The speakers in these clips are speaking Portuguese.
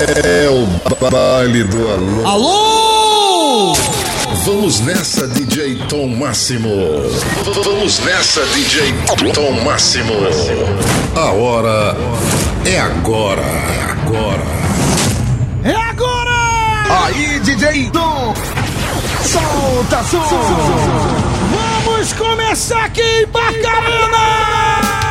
É o baile do alô. Alô! Vamos nessa, DJ Tom Máximo. Vamos nessa, DJ Tom Máximo. A hora é agora. É agora. É agora! Aí, DJ Tom! Solta som! Vamos começar aqui em Barcarena!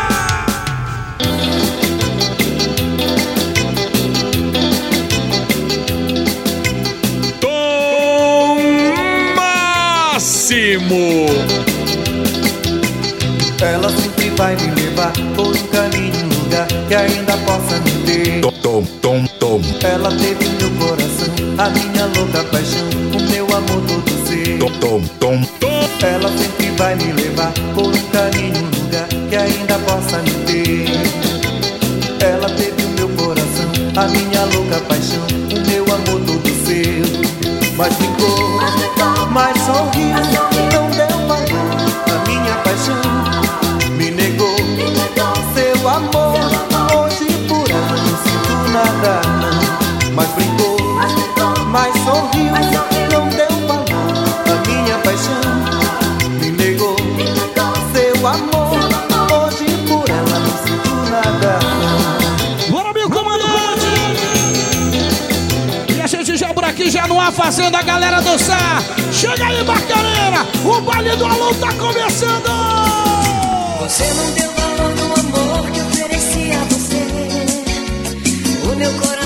Ela sempre vai me levar por um caminho, um lugar que ainda possa me ter. Tom, tom, tom, tom. Ela teve meu coração, a minha louca paixão, o meu amor todo ser. Tom, tom, tom, tom. Ela sempre vai me levar por um caminho, um lugar que ainda possa me ter. Ela teve o meu coração, a minha louca paixão, o meu amor todo seu. Mas fazendo a galera dançar. Chega aí, Barcarena! O baile do alô tá começando! Você não deu valor no amor que ofereci a você. O meu coração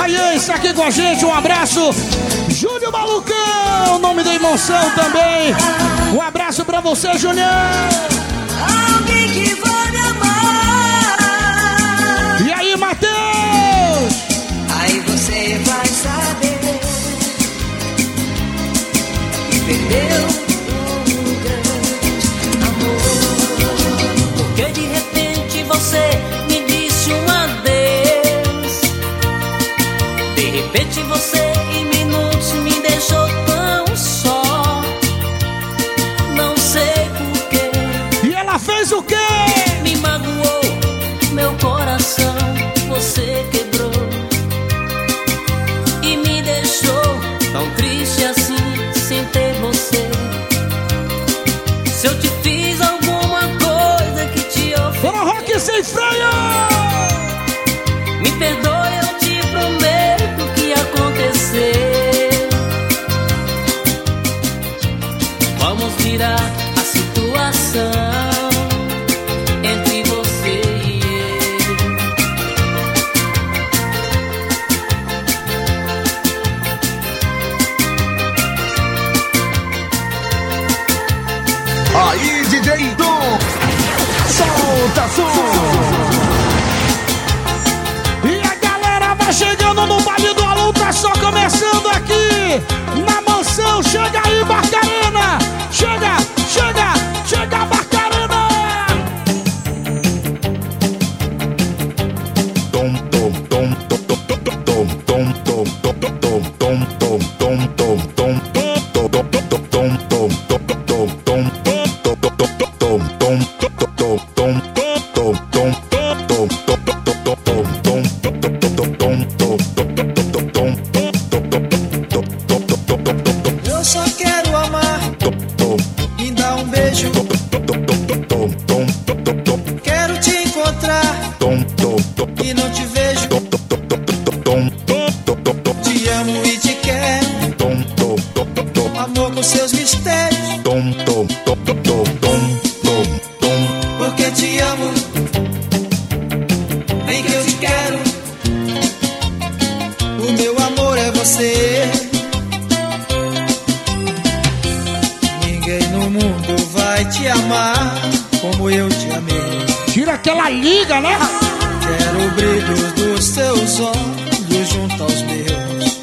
Ryan, está aqui com a gente, um abraço. Júnior Malucão, nome da emoção também. Um abraço pra você, Júnior. Alguém que vai amar. E aí, Matheus? Aí você vai saber que perdeu Você quebrou e me deixou tão triste assim sem ter você. Se eu te fiz alguma coisa que te ofendeu. Bora, Rock sem freio! Me perdoe, só começando aqui amar como eu te amei. Tira aquela liga, né? Quero o brilho dos seus olhos junto aos meus.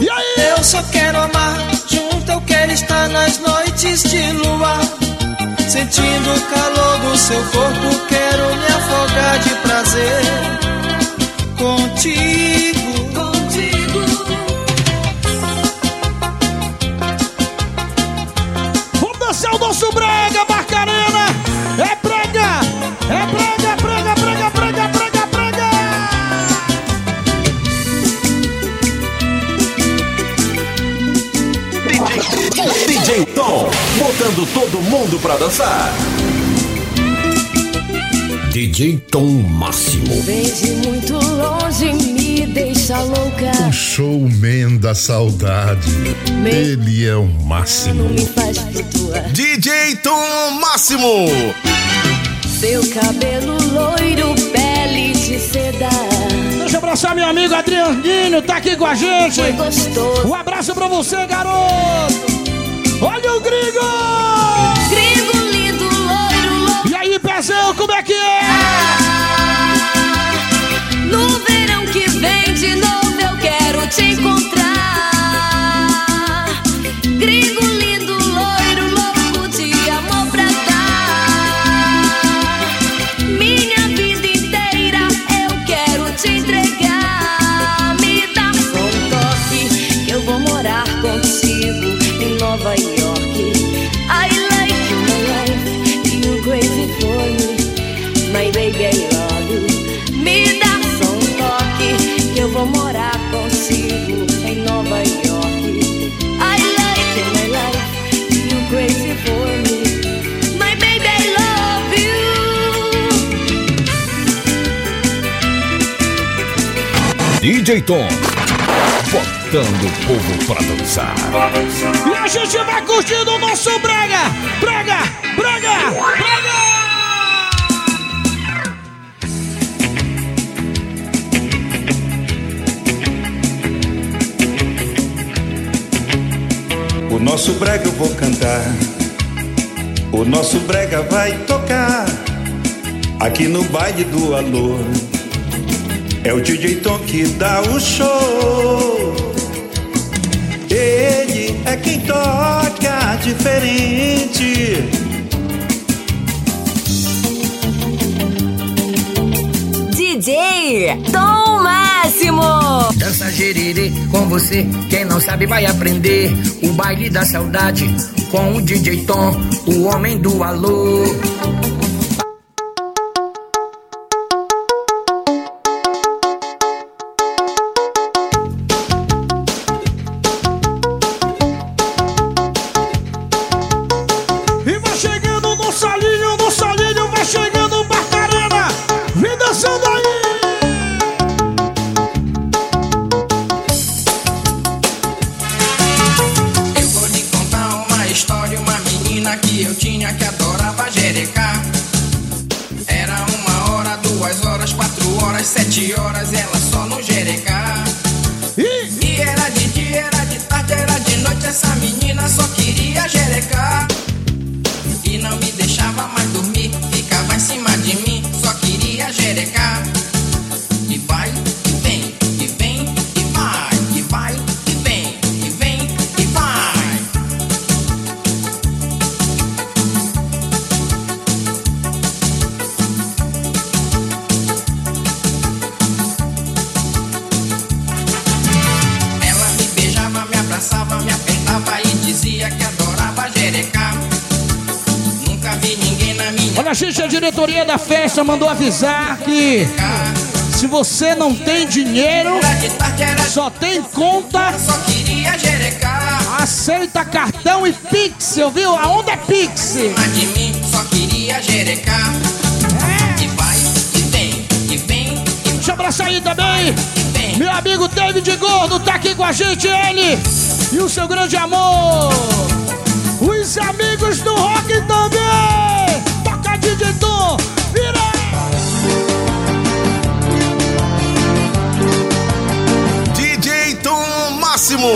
E aí? Eu só quero amar junto, eu quero estar nas noites de lua. Sentindo o calor do seu corpo, quero me afogar de prazer. Contigo, botando todo mundo pra dançar. DJ Tom Máximo. vem de muito longe, me deixa louca. O showman da saudade. Ele é o Não máximo. me faz flutuar. DJ Tom Máximo. Seu cabelo loiro, pele de seda. Deixa eu abraçar meu amigo Adrianinho, tá aqui com a gente. Foi gostoso. Um abraço pra você, garoto! Olha o gringo! Gringo lindo, loiro, louco. E aí, Pezão, como é que é? No verão que vem de novo eu quero te encontrar. Gringo DJ Tom. Botando o povo pra dançar. E a gente vai curtindo o nosso brega! Brega! Brega! Brega! O nosso brega eu vou cantar. O nosso brega vai tocar. Aqui no baile do Alô. É o DJ Tom que dá o show. Ele é quem toca diferente. DJ Tom Máximo. Dança gererê com você, quem não sabe vai aprender. O baile da saudade com o DJ Tom, o homem do alô. Avisar que se você não tem dinheiro, de de só tem conta, aceita cartão e Pix, viu? A onda é Pix! De Deixa eu abraçar aí também! Meu amigo David Gordo tá aqui com a gente, ele e o seu grande amor. Os amigos do rock também. Toca Tom, vira. Chamo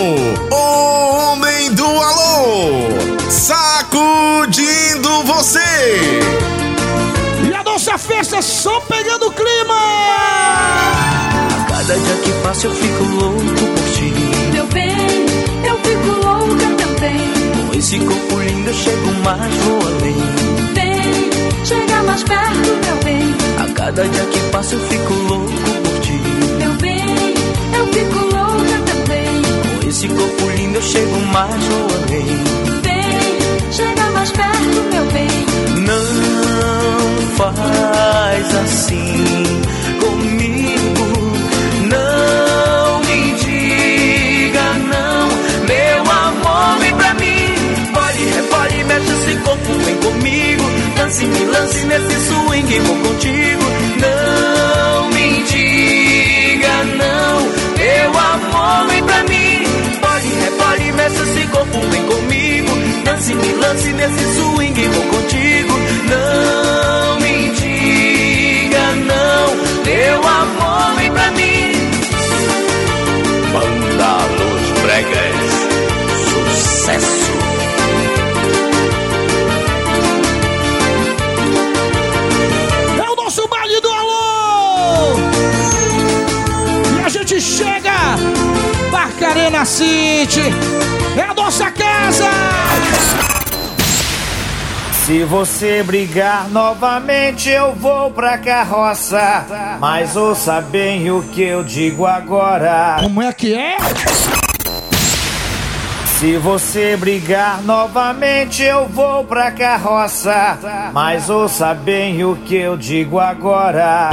o homem do alô, sacudindo você. E a nossa festa só pegando clima. Cada dia que passa eu fico louco por ti. Meu bem, eu fico louca também. Com esse corpo lindo eu chego mais, vou além. Vem, chega mais perto, meu bem. A cada dia que passa eu fico vou além. Vem, chega mais perto, meu bem. Não faz assim comigo. Não me diga não, meu amor, vem pra mim. Pode, repole, mexe esse corpo, vem comigo. Lance, me lance nesse swing, vou contigo. Não me diga esse corpo, vem comigo. Lance, me lance nesse swing, vou contigo. Não me diga não, meu amor, vem pra mim. Banda Los Bregas, sucesso. Barcarena City. É a nossa casa. Se você brigar novamente, eu vou pra carroça. Mas ouça bem o que eu digo agora. Como é que é? Se você brigar novamente, eu vou pra carroça. Mas ouça bem o que eu digo agora.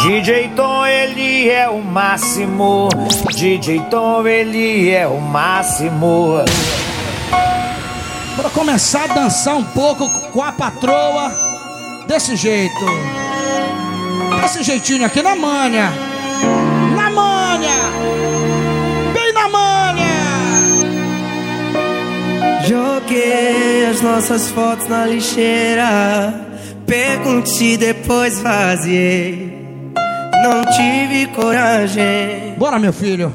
DJ Tom, ele é o máximo. DJ Tom, ele é o máximo. Pra começar a dançar um pouco com a patroa. Desse jeito. Desse jeitinho aqui na. Na manha. Joguei as nossas fotos na lixeira. Pergunte se depois vaziei. Não tive coragem. Bora, meu filho.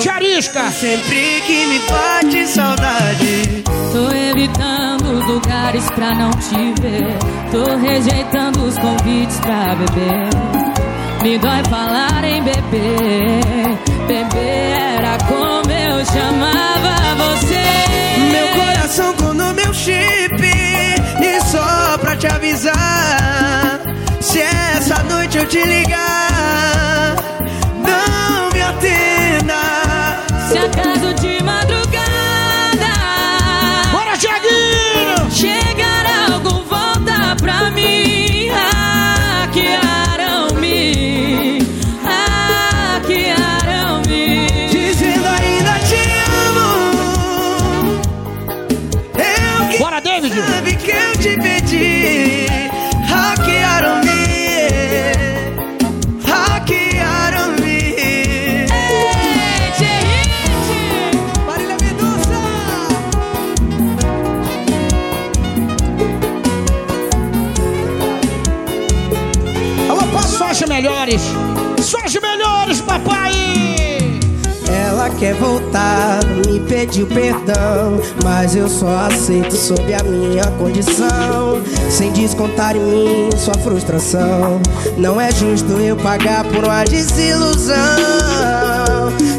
Charisca. Sempre que me bate saudade. Tô evitando os lugares pra não te ver. Tô rejeitando os convites pra beber. Me dói falar em beber. Beber era como eu chamava você. Meu coração com no meu chip. E só pra te avisar. Se essa noite eu te ligar, não me atenda. Se acaso de quer voltar, me pediu perdão, mas eu só aceito sob a minha condição. Sem descontar em mim sua frustração. Não é justo eu pagar por uma desilusão.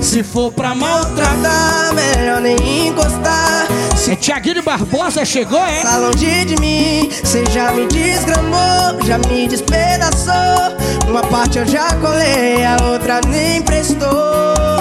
Se for pra maltratar. Tratar, melhor nem encostar. Se É Tiaguinho Barbosa chegou, é? tá longe de mim, cê já me desgramou, já me despedaçou. Uma parte eu já colei, a outra nem prestou.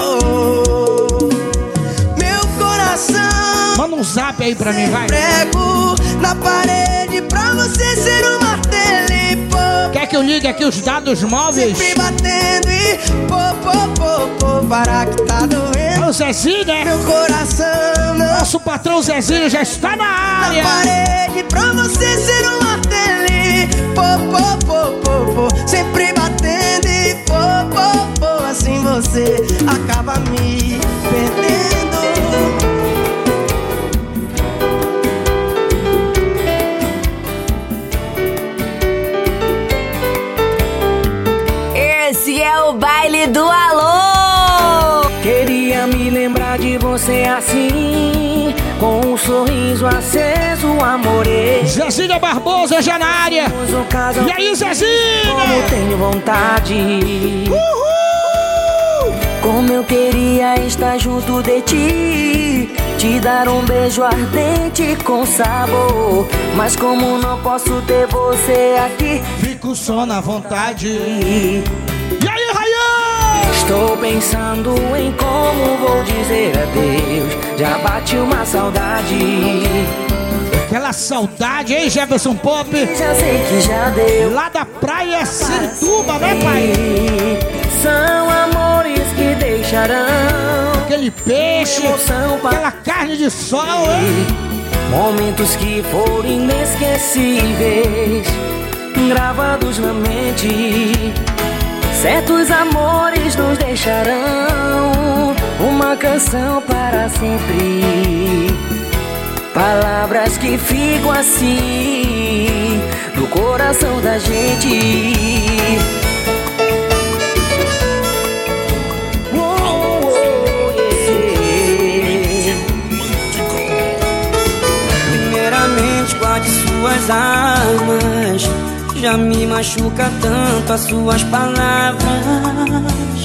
Manda um zap aí pra mim, vai. prego na parede pra você ser um martelo Quer que eu ligue aqui os dados móveis? sempre batendo e pô, pô, pô, pô, para que tá É doendo o Zezinho, né? meu coração não Nosso patrão Zezinho já está na na área. parede pra você ser um martelo pô, pô, pô, pô, sempre batendo e pô, pô, pô, assim você acaba me perdendo. Amore. Zezinha Barbosa já na área. Um E aí, Zezinha? como tenho vontade. Como eu queria estar junto de ti. Te dar um beijo ardente com sabor. Mas como não posso ter você aqui. Fico só na vontade. E E aí, Rayan? Estou pensando em como vou dizer adeus. Já bate uma saudade. Aquela saudade, hein, Jefferson Pop? Já sei que já deu. Lá da praia Sirituba, né, pai? São amores que deixarão Aquele peixe, aquela carne de sol, hein? Momentos que foram inesquecíveis, gravados na mente. Certos amores nos deixarão uma canção para sempre. Palavras que ficam assim no coração da gente. Guarde suas armas. Já me machuca tanto as suas palavras.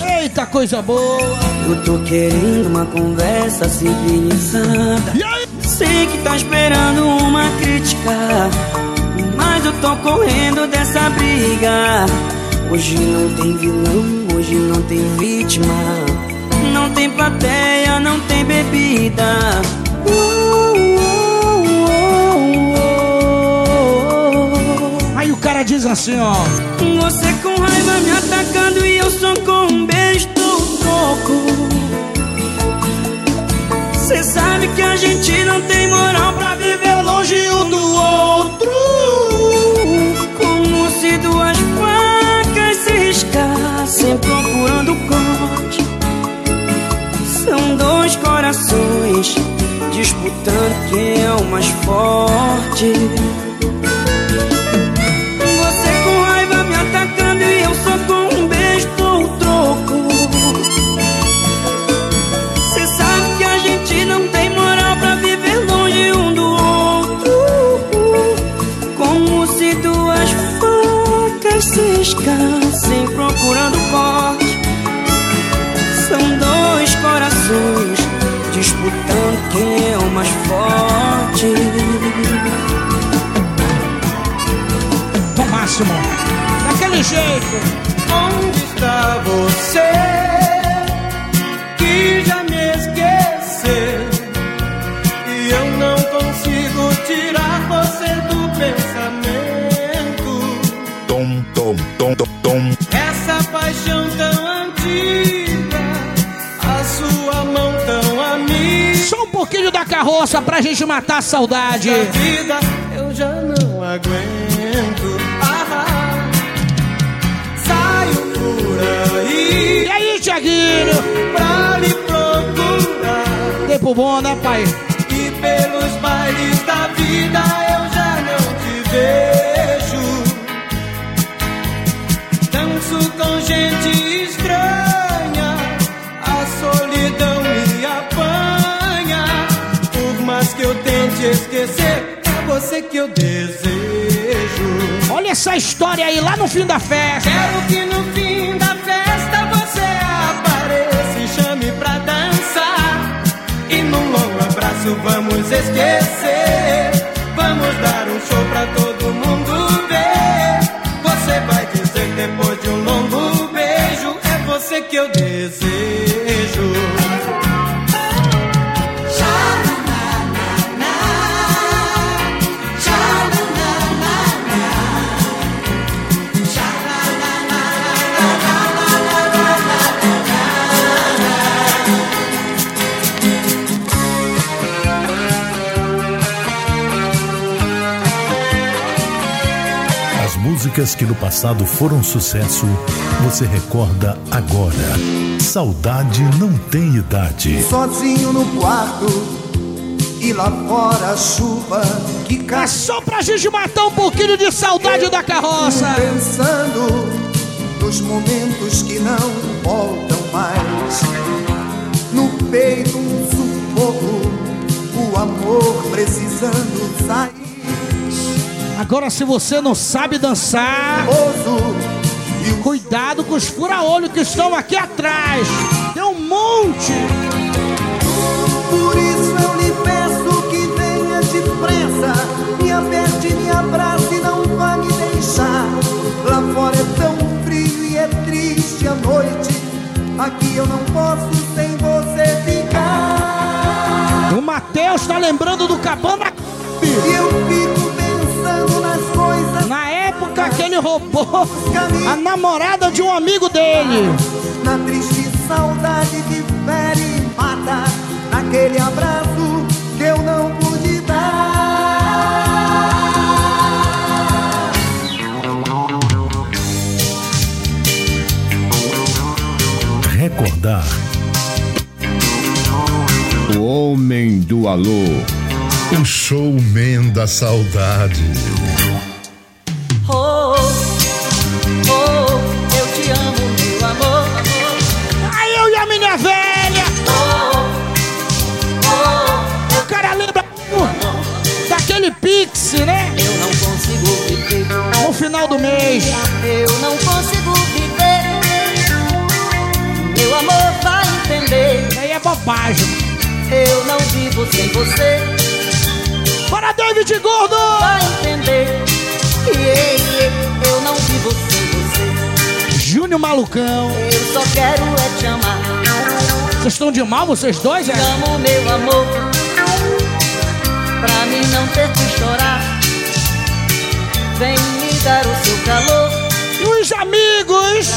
Eita, coisa boa! Eu tô querendo uma conversa civilizada. E aí? Sei que tá esperando uma crítica, mas eu tô correndo dessa briga. Hoje não tem vilão, hoje não tem vítima. Não tem plateia, não tem bebida. Aí o cara diz assim, ó. Você com raiva me atacando e eu só com um beijo do troco. Cê sabe que a gente não tem moral pra viver longe um do outro. Como se duas facas se riscassem procurando corte. São dois corações disputando quem é o mais forte. Disputando quem é o mais forte. No máximo. Daquele jeito. Onde está você carroça pra gente matar a saudade. Da vida eu já não aguento. Ah, saio por aí E aí, Tiaguinho? pra lhe procurar. Tempo bom, né, pai? E pelos bailes da vida eu já não te vejo. Danço com gente tente esquecer, é você que eu desejo. Olha essa história aí, lá no fim da festa. Quero que no fim da festa você apareça e chame pra dançar. E num longo abraço vamos esquecer. Vamos dar um show pra todo mundo ver. Você vai dizer depois de um longo beijo: É você que eu desejo. Músicas que no passado foram sucesso, você recorda agora. Saudade não tem idade. Sozinho no quarto e lá fora a chuva que É cai. só pra gente matar um pouquinho de saudade da carroça. Pensando nos momentos que não voltam mais. No peito um sufoco, o o amor precisando sair. Agora, se você não sabe dançar, cuidado com os fura-olho que estão aqui atrás. Tem um monte. Por isso eu lhe peço que venha depressa, me aperte, me abrace e não vá me deixar. Lá fora é tão frio e é triste a noite. Aqui eu não posso sem você ficar. O Matheus tá lembrando do Cabana E eu fico roubou a namorada de um amigo dele. Na triste saudade que fere e mata. Naquele abraço que eu não pude dar. Recordar O homem do alô. O showman da saudade. Né? Eu não consigo viver. No final do mês. Eu não consigo viver. Meu amor vai entender. Aí é bobagem. Eu não vivo sem você. Bora, David Gordo! Vai entender. Eu não vivo sem você. Júnior Malucão. Eu só quero é te amar. Vocês estão de mal, vocês dois, é? Amo, meu amor. Pra mim não ter que chorar. Vem me dar o seu calor. E os amigos?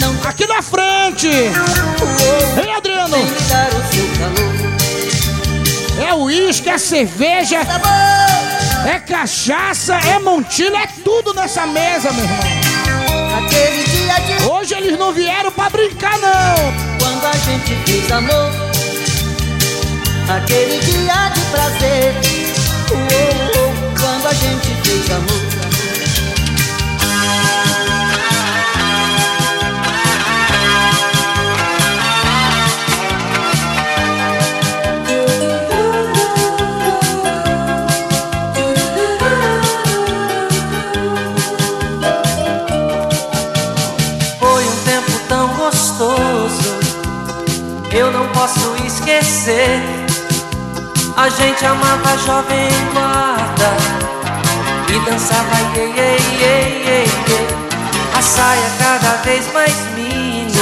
Não Aqui na frente. Ei, Adriano. Vem me dar o seu calor. É uísque, é cerveja, é cachaça, é montilha, é tudo nessa mesa, meu irmão. De Hoje eles não vieram pra brincar, não. quando a gente fez amor. Aquele dia de prazer. Oh, oh, oh, quando a gente fez amor. Eu não posso esquecer. A gente amava jovem guarda e dançava iê, iê, iê, iê, iê. A saia cada vez mais mini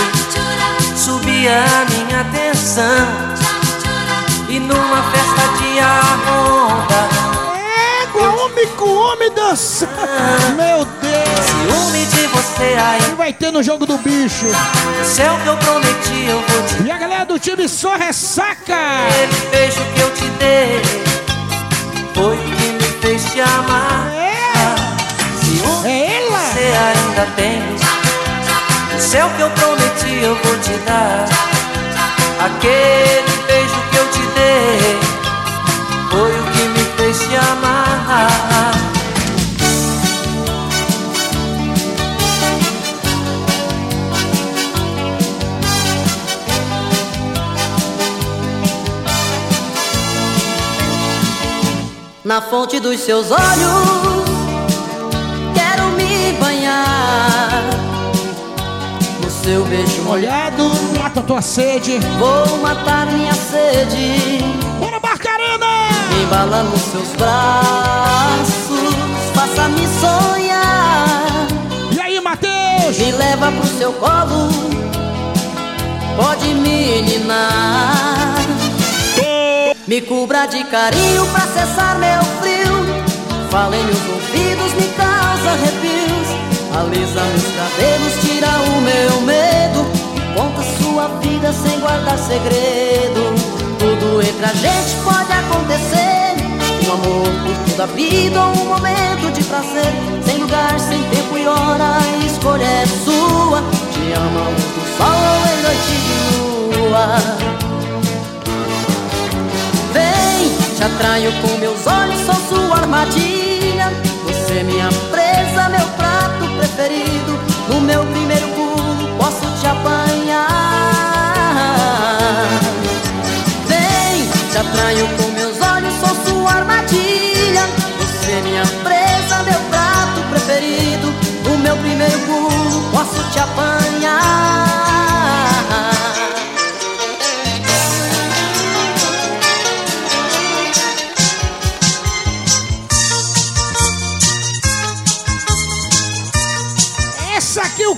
subia a minha atenção. E numa festa de arronda, É, com homem com homem dançando. Meu Deus. Ciúme de você aí. Vai ter no jogo do bicho? Se é o que eu prometi, eu vou te E a galera do time só ressaca. Aquele beijo que eu te dei foi o que me fez te amar. Se É ela? você ainda tem, se é o que eu prometi, eu vou te dar. Aquele beijo que eu te dei foi o que me fez te amar. Na fonte dos seus olhos, quero me banhar. No seu beijo molhado, mata tua sede. vou matar minha sede. Bora, Barcarena! Embalando seus braços, faça-me sonhar. E aí, Matheus? Me leva pro seu colo, pode me ninar. Me cubra de carinho pra cessar meu frio. Fala em meus ouvidos, me causa arrepios. Alisa meus cabelos, tira o meu medo. Conta sua vida sem guardar segredo. Tudo entre a gente pode acontecer. Um amor por toda a vida ou um momento de prazer. Sem lugar, sem tempo e hora, a escolha é sua. Te à luz do sol em noite de lua. Te atraio com meus olhos, sou sua armadilha. Você é minha presa, meu prato preferido. No meu primeiro pulo posso te apanhar. Vem, te atraio com meus olhos, sou sua armadilha. Você é minha presa, meu prato preferido. No meu primeiro pulo posso te apanhar.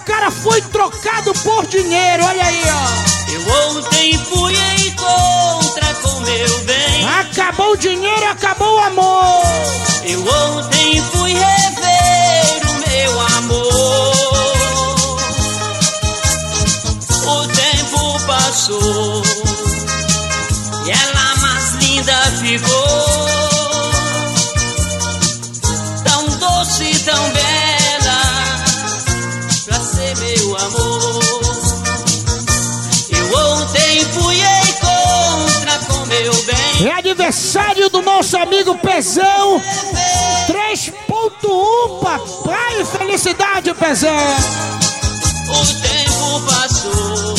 Cara foi trocado por dinheiro, olha aí, ó. Eu ontem fui em contra com meu bem. Acabou o dinheiro, acabou o amor. Eu ontem fui rever o meu amor. O tempo passou e ela mais linda ficou. Aniversário do nosso amigo Pezão. 3.1, papai. Felicidade, Pezão. O tempo passou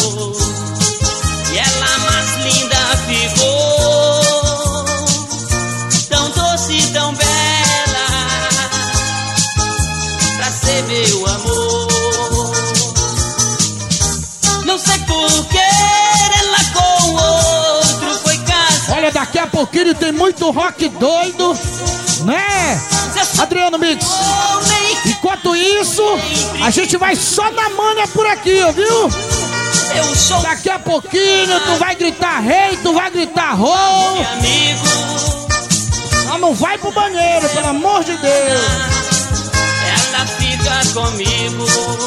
pouquinho tem muito rock doido, né? Adriano Mix. Enquanto isso, a gente vai só na manha por aqui, viu? Daqui a pouquinho tu vai gritar rei, tu vai gritar rol. amigo. Só não vai pro banheiro, pelo amor de Deus. Ela fica comigo.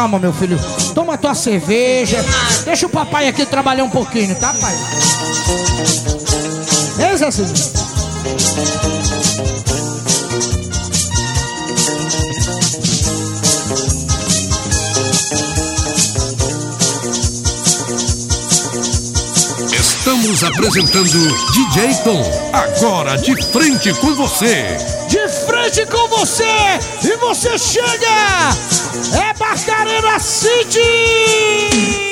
Calma, meu filho. Toma tua cerveja. Deixa o papai aqui trabalhar um pouquinho, tá, pai? É, Zé Cisne? Estamos apresentando DJ Tom. Agora de frente com você. De frente com você! E você chega! É Barcarena City!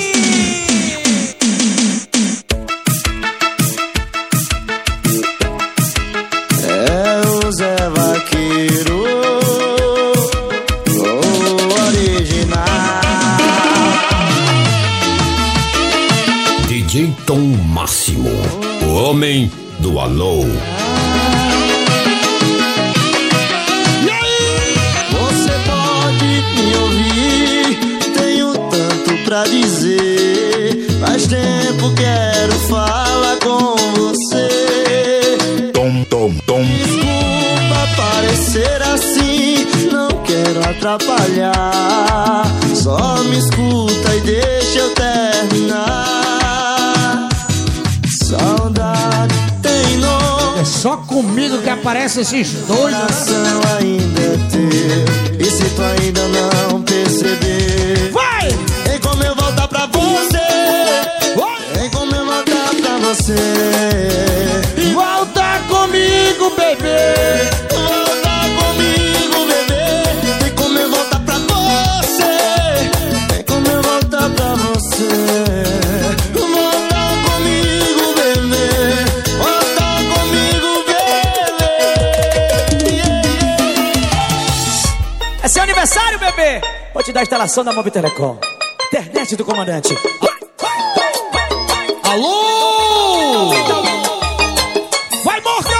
Esses doidos. Coração ainda é teu. E se tu ainda não perceber, Vai! Tem como eu voltar pra você? Tem como eu voltar pra você? Volta comigo, bebê! Vou te dar a instalação da Mob Telecom. Internet do comandante. Alô! Vai, Morgan!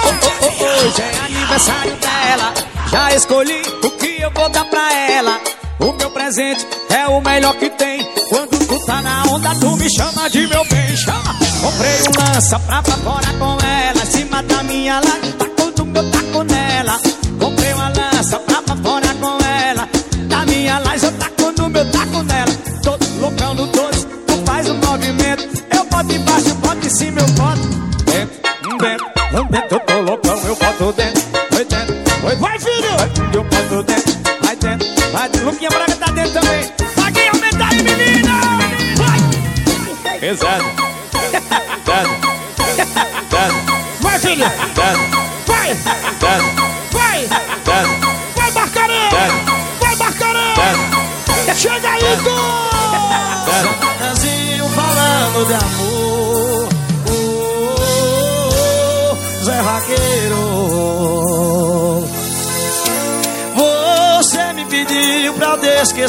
Hoje é aniversário dela. Já escolhi o que eu vou dar pra ela. O meu presente é o melhor que tem. Quando tu tá na onda, tu me chama de meu bem. Chama! Comprei um lança pra fora com ela. Em cima da minha laje, taco do meu taco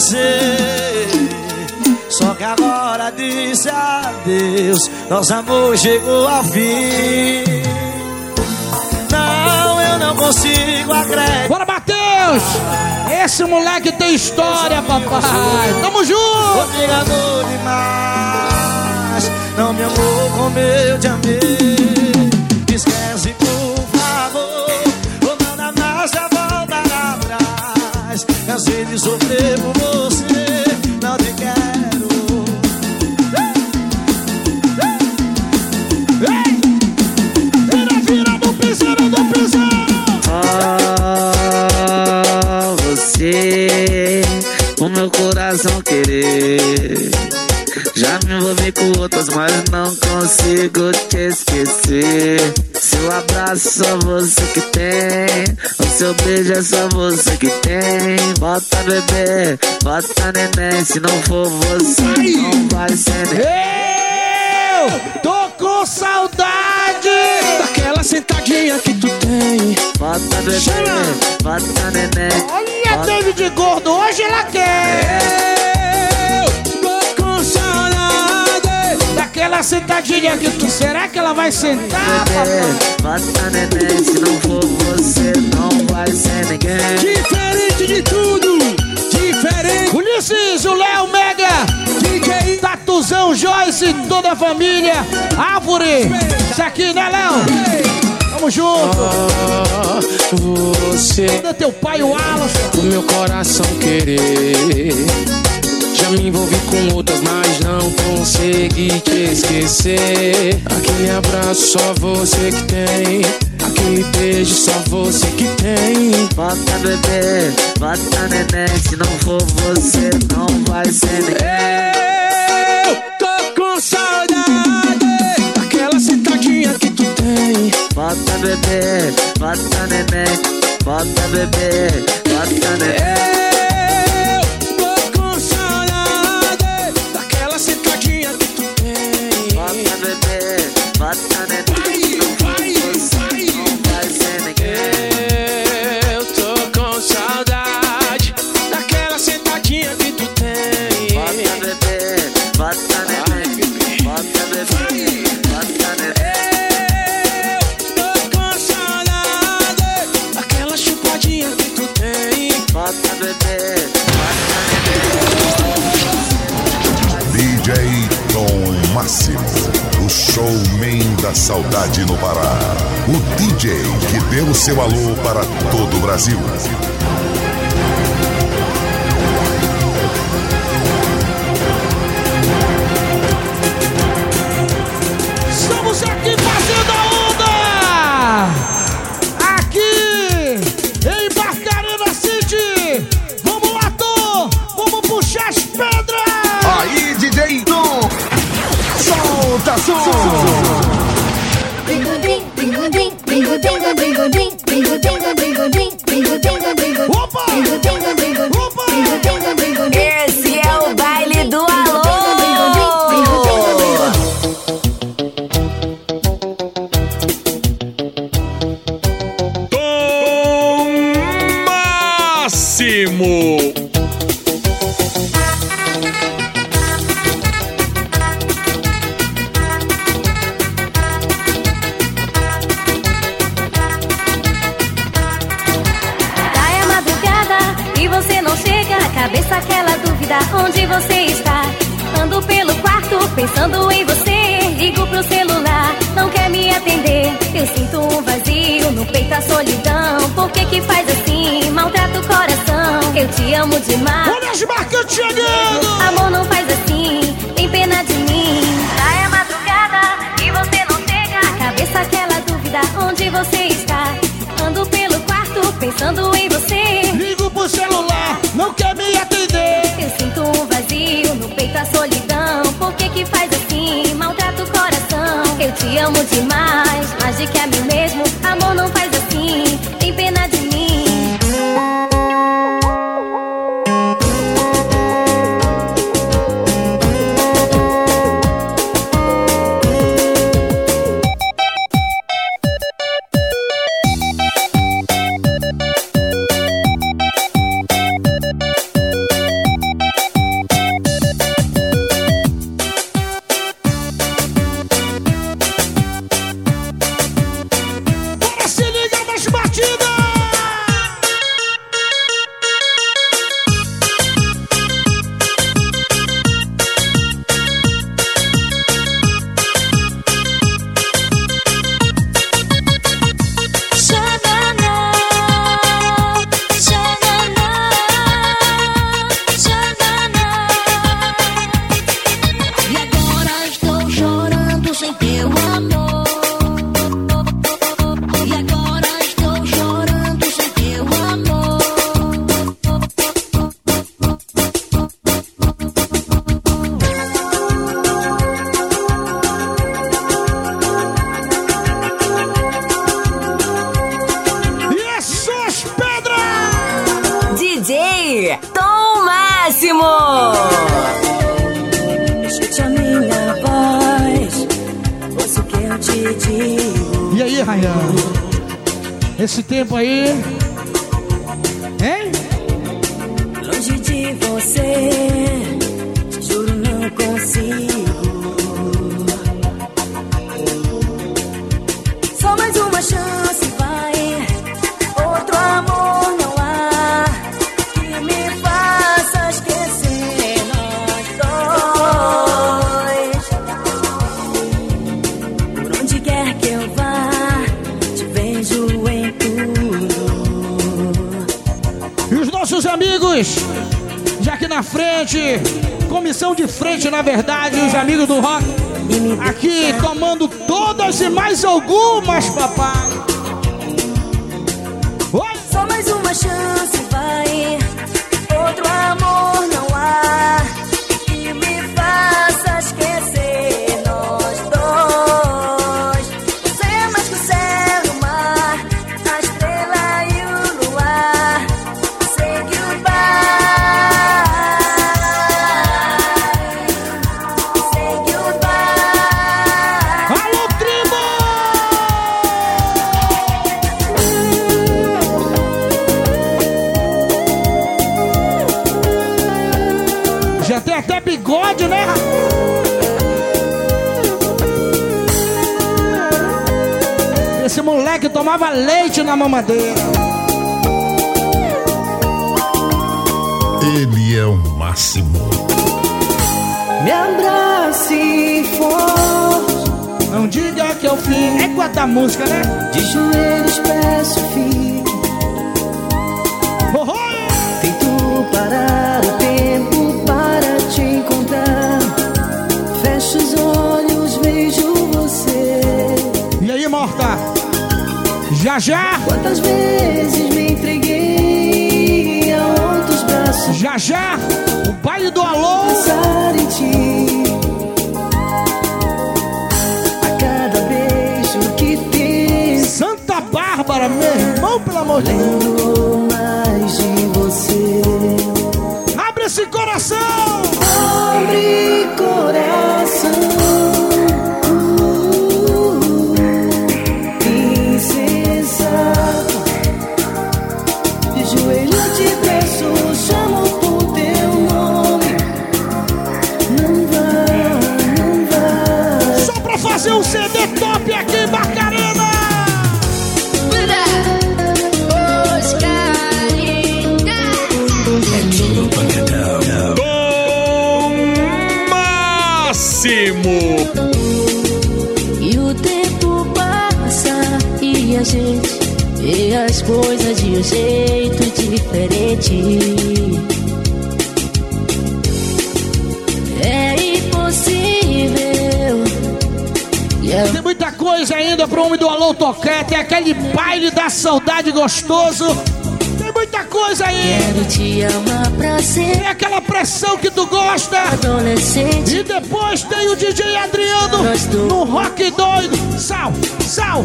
esquecer. Só que agora disse adeus, nosso amor chegou ao fim. Não, eu não consigo acreditar. Bora, Matheus! Esse moleque tem história, papai. Tamo junto! Obrigado demais. Não me amou como eu te amei. Esquece, por favor. Ou nada mais já voltar atrás. Cansei de sofrer por mas não consigo te esquecer. Seu abraço só você que tem. O seu beijo é só você que tem. Bota bebê, bota neném. Se não for você, não vai ser neném. Eu tô com saudade daquela sentadinha que tu tem. Bota bebê, Chama. bota neném. Olha, bota- David Gordo, hoje ela quer. Daquela sentadinha que tu. Será que ela vai sentar, papai? Bota neném, se não for você, não vai ser ninguém. Diferente de tudo, diferente. Ulisses, o Léo Mega, DJ Tatuzão, Joyce, toda a família, Árvore. Isso aqui, né, Léo? Tamo junto. Você, Cadê teu pai, o Alan? o meu coração querer. Já me envolvi com outras, mas não consegui te esquecer. Aquele abraço só você que tem. Aquele beijo só você que tem. Bota bebê, bota neném, se não for você, não vai ser ninguém. Eu tô com saudade daquela sentadinha que tu tem. Bota bebê, bota neném, bota bebê, bota neném. Bebê, bota saudade no Pará. O DJ que deu o seu alô para todo o Brasil. Estamos aqui fazendo a onda! Aqui em Barcarena City! Vamos lá, Tom! Vamos puxar as pedras! Aí, DJ Tom, solta som! Opa! Máximo. As frente, comissão de frente, na verdade, os amigos do rock, aqui tomando todas e mais algumas, papai. Leite na mamadeira. Ele é o máximo. Me abrace forte. Não diga que eu fim. É quanta música, né? De joelhos peço fique. Tento parar Já já? Quantas vezes me entreguei a outros braços? Já já? O baile do alô? Pensar em ti. A cada beijo que tem. Santa Bárbara, meu irmão, pelo amor de Deus. Mais de você. Abre esse coração! Abre coração. A gente vê as coisas de um jeito diferente. É impossível. É Tem muita coisa ainda pro homem do alô tocar. Tem aquele baile da saudade gostoso. Tem muita coisa aí. Quero te amar pra sempre. Tem aquela pressão que tu gosta. Adolescente. E depois tem o DJ Adriano no rock doido. Sal, sal.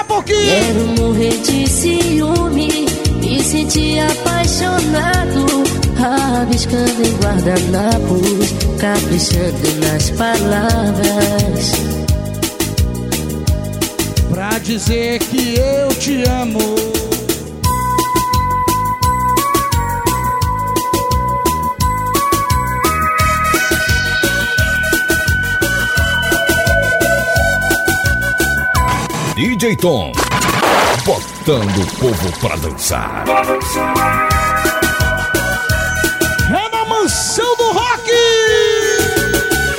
A pouquinho. Quero morrer de ciúme, me sentir apaixonado, rabiscando em guardanapos, caprichando nas palavras. Pra dizer que eu te amo. DJ Tom, botando o povo pra dançar. É na mansão do rock!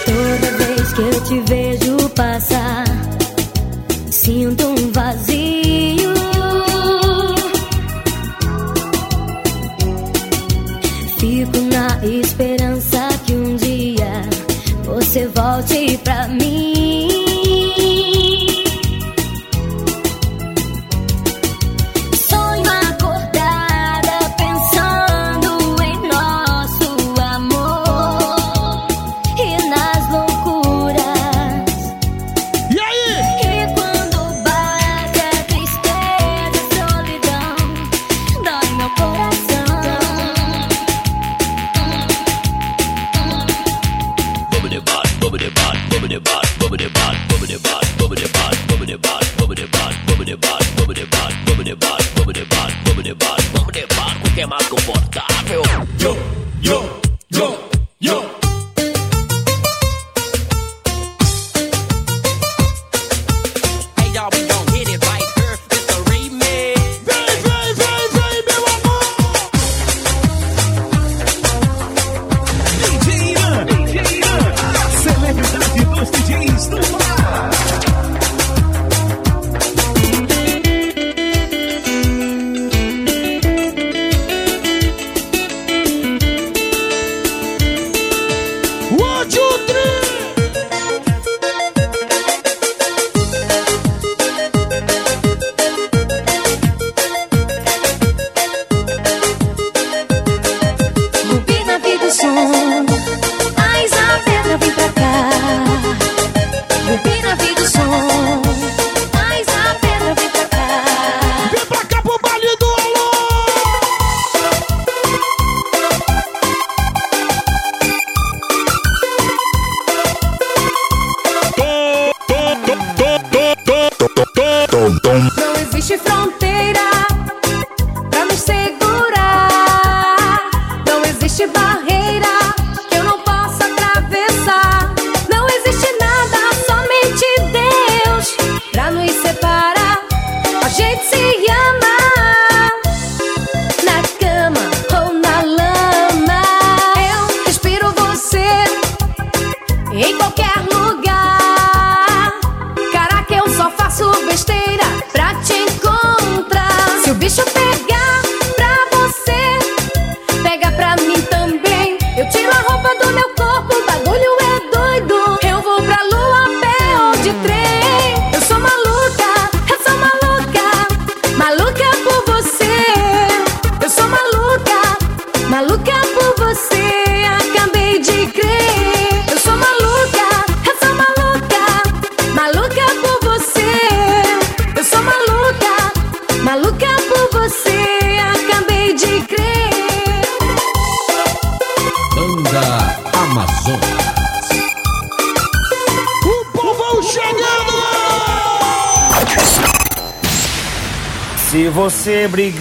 Toda vez que eu te vejo passar, sinto um vazio. Fico na esperança que um dia você volte pra mim.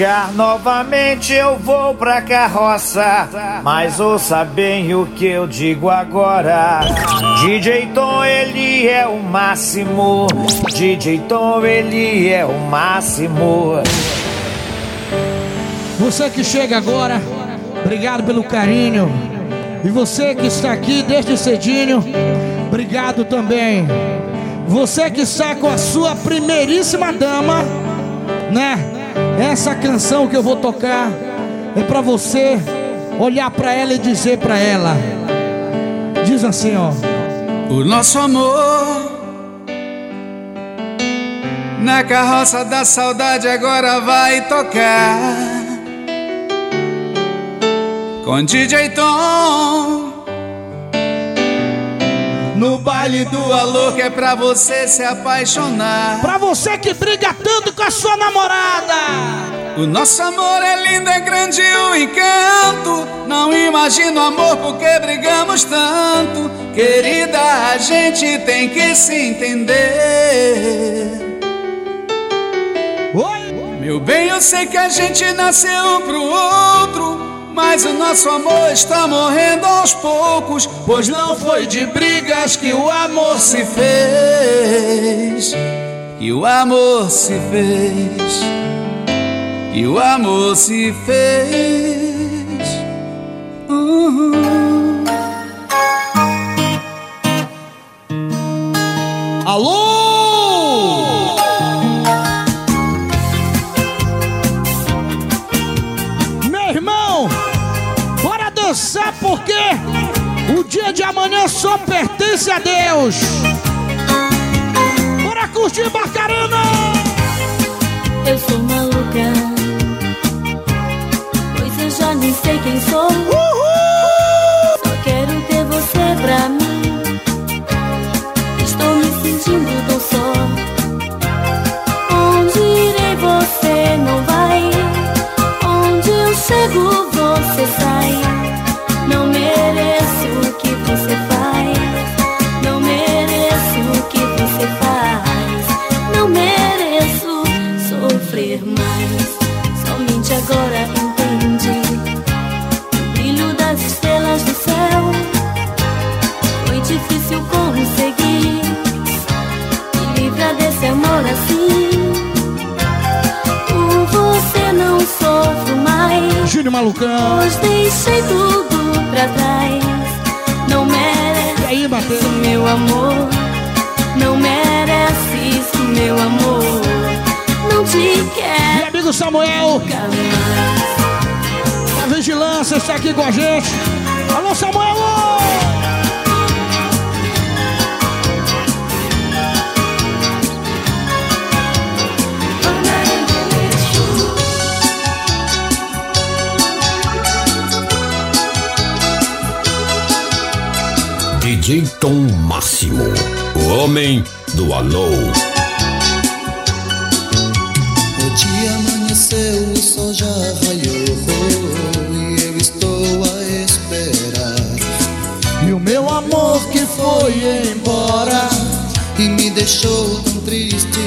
Brigar novamente, eu vou pra carroça. Mas ouça bem o que eu digo agora. DJ Tom, ele é o máximo. DJ Tom, ele é o máximo. Você que chega agora, obrigado pelo carinho. E você que está aqui desde cedinho, obrigado também. Você que está com a sua primeiríssima dama, né? Essa canção que eu vou tocar é pra você olhar pra ela e dizer pra ela. Diz assim, ó. O nosso amor na carroça da saudade agora vai tocar com DJ Tom no baile do alô que é pra você se apaixonar. Pra você que briga tanto com a sua namorada. O nosso amor é lindo, é grande o encanto. Não imagino amor porque brigamos tanto. Querida, a gente tem que se entender. Meu bem, eu sei que a gente nasceu um pro outro. Mas o nosso amor está morrendo aos poucos. Pois não foi de brigas que o amor se fez. Que o amor se fez. Que o amor se fez. De amanhã só pertence a Deus. Bora curtir Barcarena! Eu sou maluca, pois eu já nem sei quem sou. Só quero ter você pra mim. Malucão. Pois deixei tudo pra trás. Não merece E aí, isso, meu amor. Não merece isso, meu amor. Não te quero. Meu amigo Samuel. A vigilância está aqui com a gente. Alô, Samuel! Tom Máximo, o homem do alô. O dia amanheceu, o sol já raiou e eu estou a esperar. E o meu amor que foi embora e me deixou tão triste.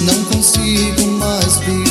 Não consigo mais viver,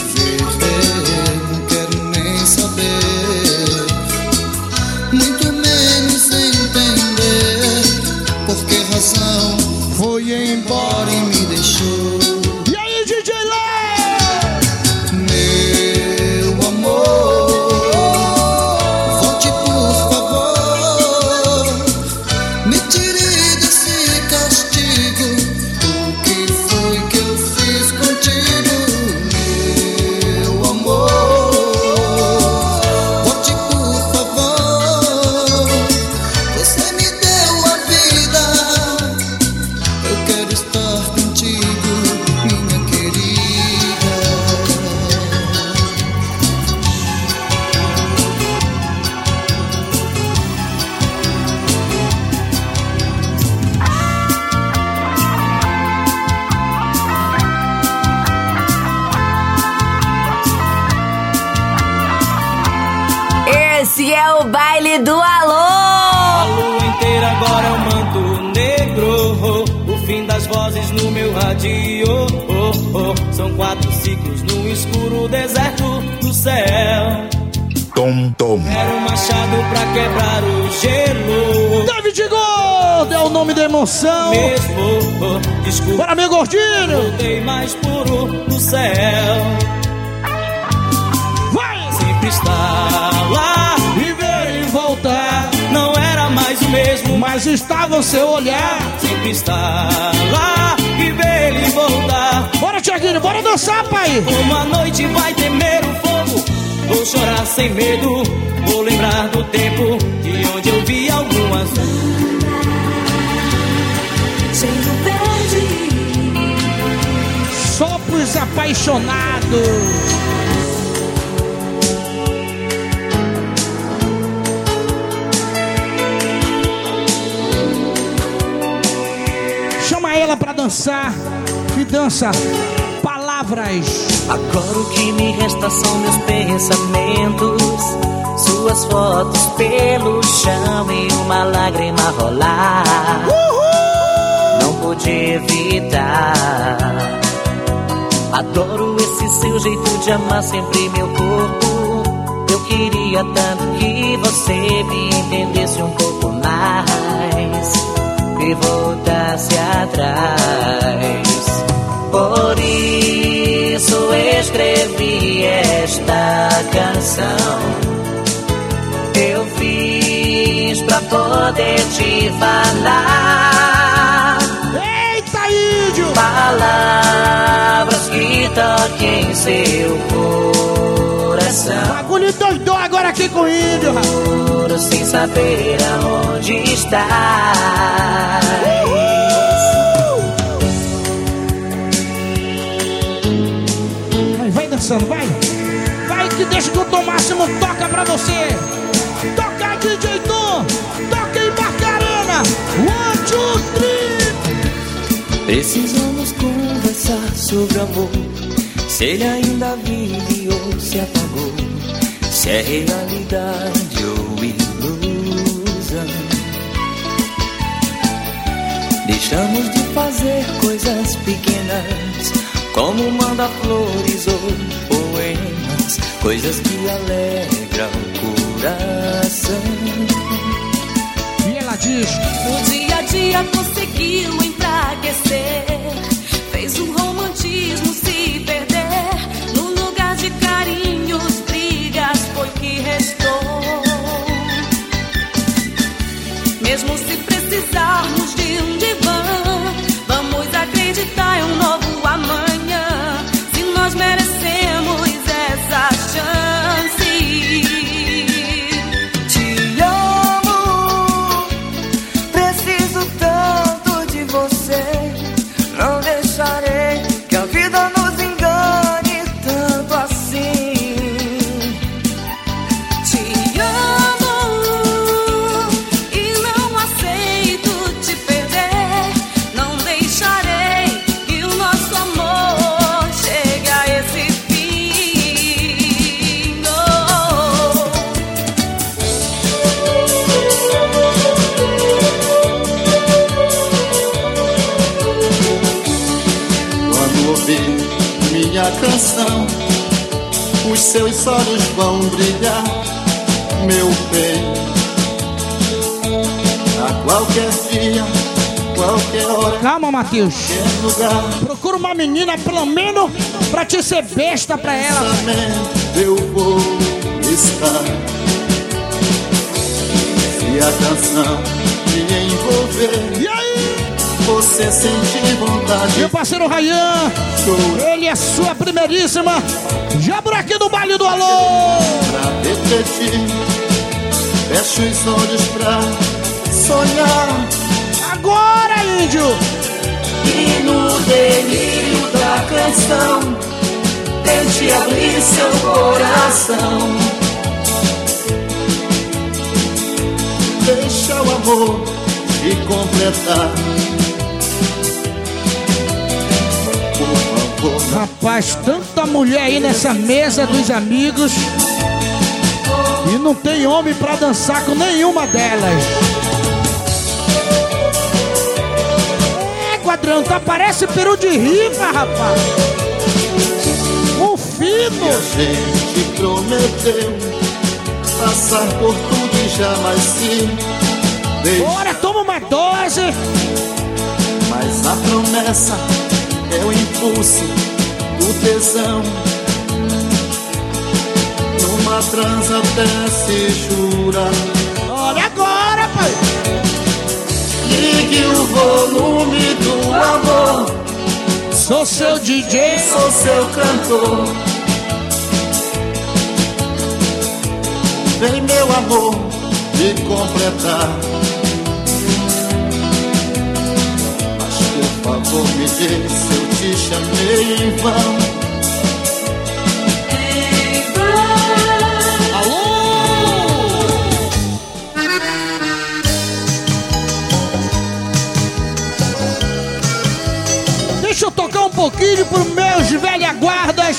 emoção. Mesmo, desculpa. Bora, meu gordinho! Voltei mais puro do céu. Vai! Sempre está lá. Viver e voltar. Não era mais o mesmo. Mas estava o seu olhar. Sempre está lá. E ver ele voltar. Bora, Tiaguinho, bora dançar, pai! Uma noite vai temer o fogo. Vou chorar sem medo. Vou lembrar do tempo de onde eu vi algumas. Sendo verde. Só pros apaixonados. Chama ela pra dançar. Que dança palavras. Agora o que me resta são meus pensamentos. Suas fotos pelo chão e uma lágrima rolar. Não pude evitar. Adoro esse seu jeito de amar sempre meu corpo. Eu queria tanto que você me entendesse um pouco mais e voltasse atrás. Por isso escrevi esta canção. Eu fiz pra poder te falar. Palavras que toquem seu coração. Bagulho doidou agora aqui com o índio. Juro sem saber aonde está. Vai, vai dançando, vai. Vai que deixa que o Máximo toca pra você. Toca DJ Tom. Precisamos conversar sobre amor. Se ele ainda vive ou se apagou. Se é realidade ou ilusão. Deixamos de fazer coisas pequenas. como manda flores ou poemas, coisas que alegram o coração. E ela diz: No dia a dia conseguiu Fez o romantismo se canção, os seus olhos vão brilhar, meu bem. A qualquer dia, qualquer hora, Calma, Matheus. Procura uma menina, pelo menos, pra te ser besta pra ela. eu vou estar. Se a canção me envolver, e aí? Você sentir vontade. Meu parceiro Rayan, ele é sua primeiríssima. Jabura aqui do baile do alô. Pra repetir, fecho os olhos pra sonhar. Agora, índio! E no delírio da canção, tente abrir seu coração. Deixa o amor te completar. Rapaz, tanta mulher aí nessa mesa dos amigos. E não tem homem pra dançar com nenhuma delas. É, quadrão, tá parece peru de ripa, rapaz. Um fino. a gente prometeu passar por tudo e jamais se deixar. Bora, toma uma dose. Mas a promessa é o impulso do tesão. Numa transa até se jura. Olha agora, pai. Ligue o volume do amor. Sou seu DJ, sou seu cantor. Vem meu amor me completar. Por me diz se eu te chamei em vão. Deixa eu tocar um pouquinho pros meus velha guardas.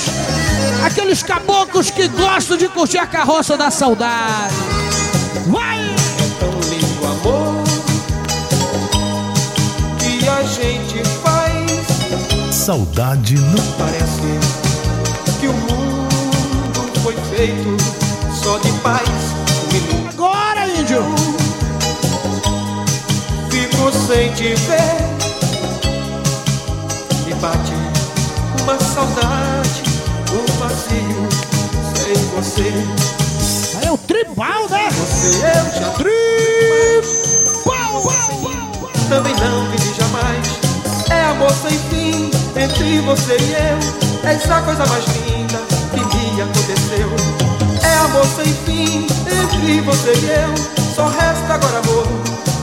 Aqueles caboclos que gostam de curtir a carroça da saudade. Saudade não Parece que o mundo foi feito só de paz. Um Agora, índio! fico sem te ver. Me bate uma saudade, um vazio sem você. É o tribal, né? Você eu já Tribal! também não vivi jamais. É amor sem fim entre você e eu. É essa coisa mais linda que me aconteceu. É amor sem fim entre você e eu. Só resta agora amor,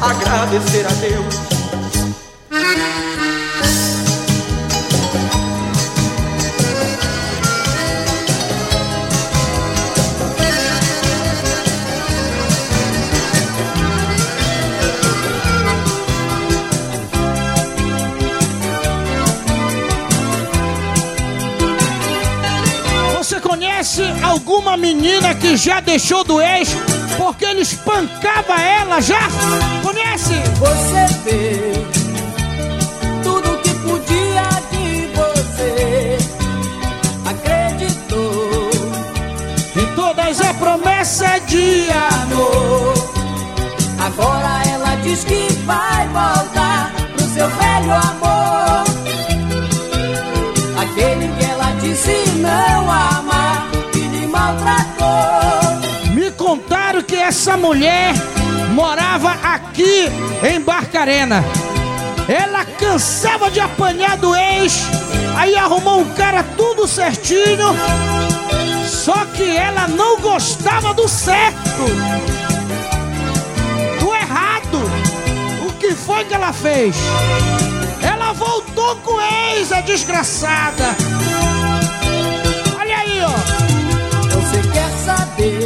agradecer a Deus. conhece alguma menina que já deixou do ex porque ele espancava ela já? Conhece? Você fez tudo que podia de você. Acreditou em todas é as promessas de amor. Agora ela diz que vai voltar pro seu velho amor. Aquele que ela disse não amor. Essa mulher morava aqui em Barcarena. Ela cansava de apanhar do ex, aí arrumou um cara tudo certinho. Só que ela não gostava do certo, do errado. O que foi que ela fez? Ela voltou com o ex, a desgraçada. Olha aí, ó. Você quer saber?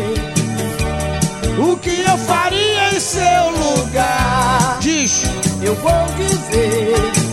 que eu faria em seu lugar. Diz, eu vou dizer.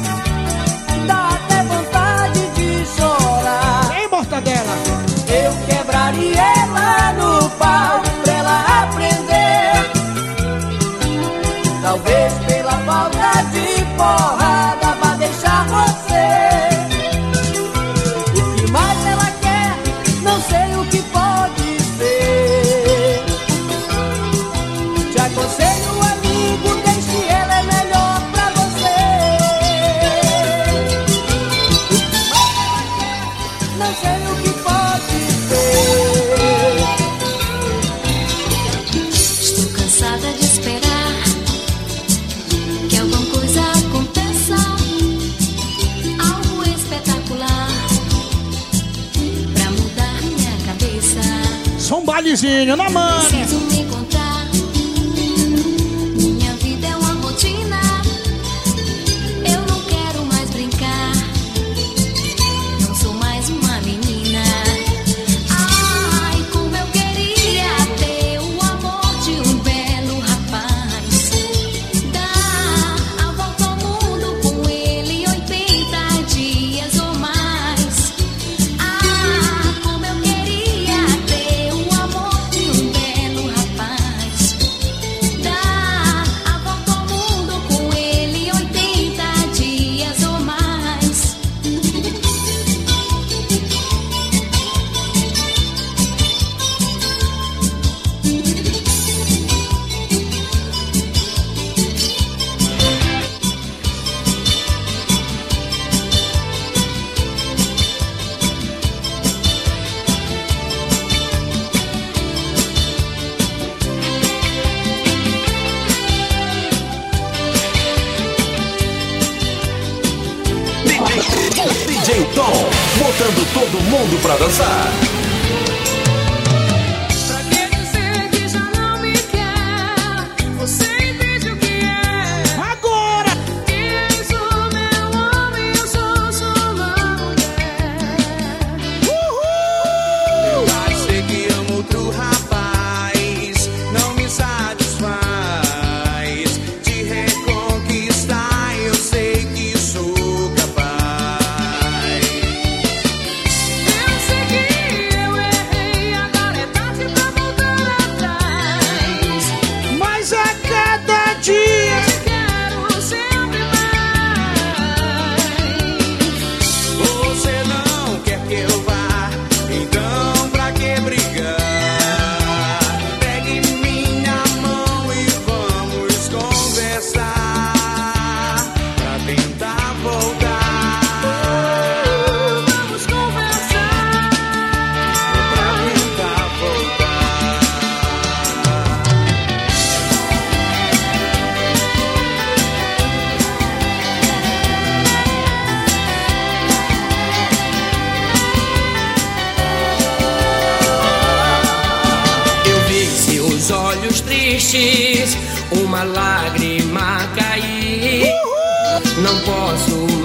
Mama!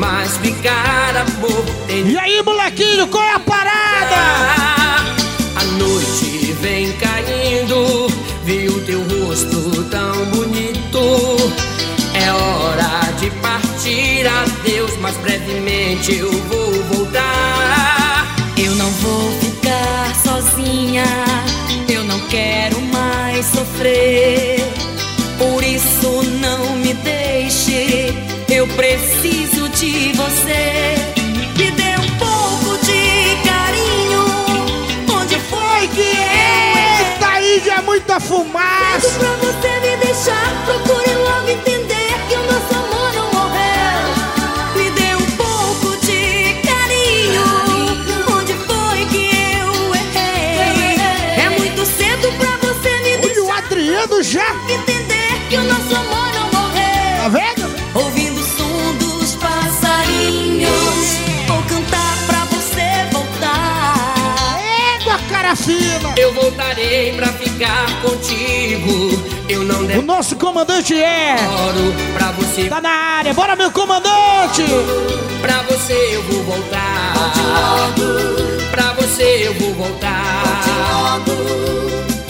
Mas ficar amor tem... E aí, molequinho, qual é a parada? A noite vem caindo Vi o teu rosto tão bonito É hora de partir, adeus Mas brevemente eu vou muita fumaça. Pego pra você me deixar, procure logo entender. Parafina. Eu voltarei pra ficar contigo. Eu não O nosso comandante é. demoro pra você. Tá na área, bora meu comandante! Pra você eu vou voltar. Pra você eu vou voltar. Volte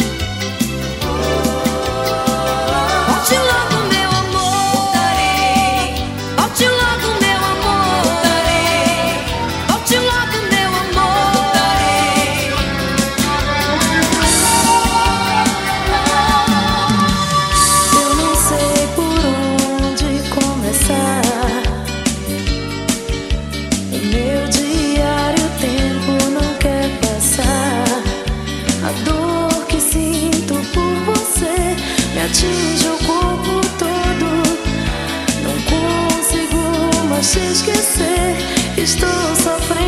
Estou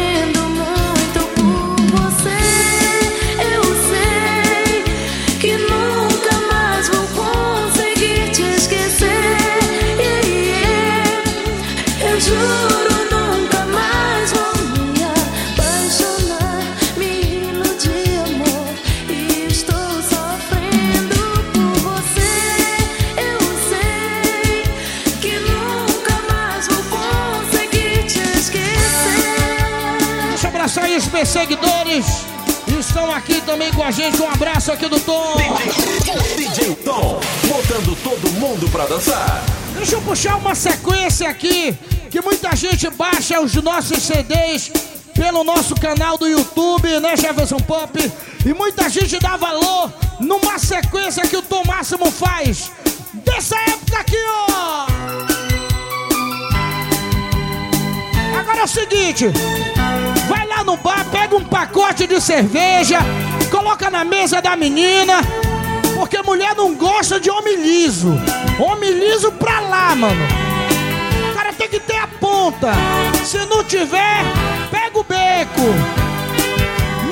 abraço aqui do Tom. DJ Tom, botando todo mundo pra dançar. Deixa eu puxar uma sequência aqui. Que muita gente baixa os nossos CDs pelo nosso canal do YouTube, né, Jefferson Pop? E muita gente dá valor numa sequência que o Tom Máximo faz. Dessa época aqui, ó. O seguinte. Vai lá no bar, pega um pacote de cerveja, coloca na mesa da menina, porque mulher não gosta de homem liso. Homem liso pra lá, mano. O cara tem que ter a ponta. Se não tiver, pega o beco.